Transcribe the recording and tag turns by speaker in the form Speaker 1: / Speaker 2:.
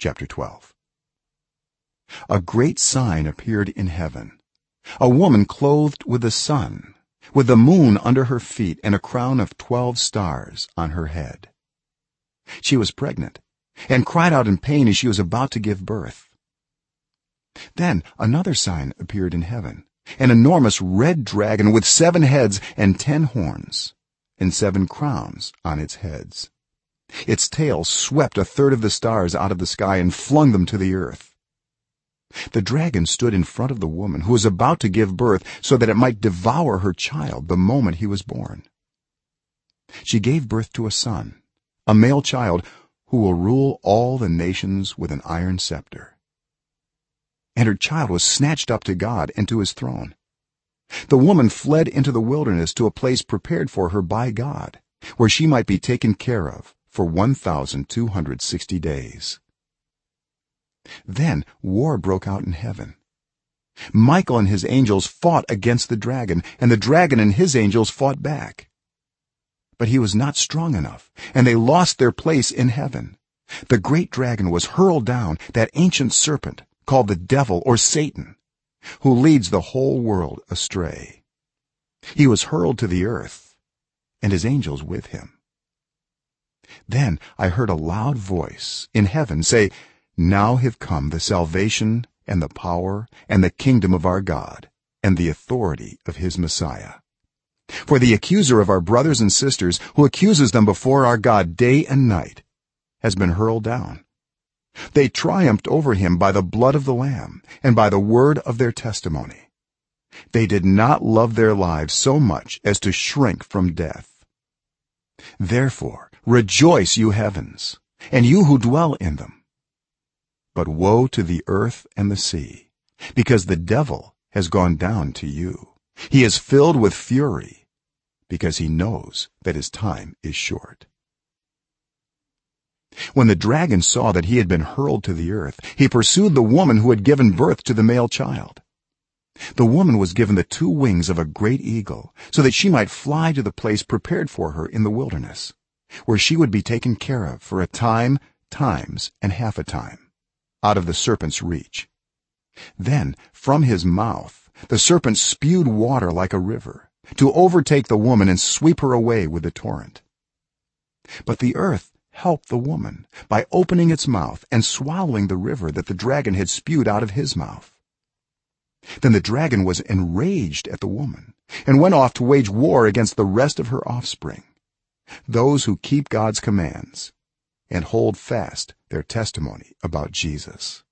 Speaker 1: chapter 12 a great sign appeared in heaven. A woman clothed with the sun with the moon under her feet and a crown of 12 stars on her head. She was pregnant and cried out in pain as she was about to give birth. Then another sign appeared in heaven an enormous red dragon with 7 heads and 10 horns and 7 crowns on its heads its tail swept a third of the stars out of the sky and flung them to the earth. The dragon stood in front of the woman who was about to give birth so that it might devour her child the moment he was born. She gave birth to a son a male child who will rule all the nations with an iron scepter. And her child was snatched up to god and to his throne. The woman fled into the wilderness to a place prepared for her by god where she might be taken care of for 1260 days. Then war broke out in heaven. Michael and his angels fought against the dragon and the dragon and his angels fought back. But he was not strong enough and they lost their place in heaven. The great dragon was hurled down that ancient serpent called the devil or satan who leads the whole world astray. He was hurled to the earth and his angels with him then i heard a loud voice in heaven say now have come the salvation and the power and the kingdom of our god and the authority of his messiah. For the accuser of our brothers and sisters who accuses them before our god day and night has been hurled down. They triumphed over him by the blood of the lamb and by the word of their testimony. They did not love their lives so much as to shrink from death. Therefore rejoice you heavens and you who dwell in them. But woe to the earth and the sea because the devil has gone down to you. He is filled with fury because he knows that his time is short. When the dragon saw that he had been hurled to the earth he pursued the woman who had given birth to the male child. The woman was given the two wings of a great eagle so that she might fly to the place prepared for her in the wilderness where she would be taken care of for a time times and half a time out of the serpent's reach. Then from his mouth the serpent spewed water like a river to overtake the woman and sweep her away with the torrent. But the earth helped the woman by opening its mouth and swallowing the river that the dragon had spewed out of his mouth. Then the dragon was enraged at the woman and went off to wage war against the rest of her offspring those who keep god's commands and hold fast their testimony about jesus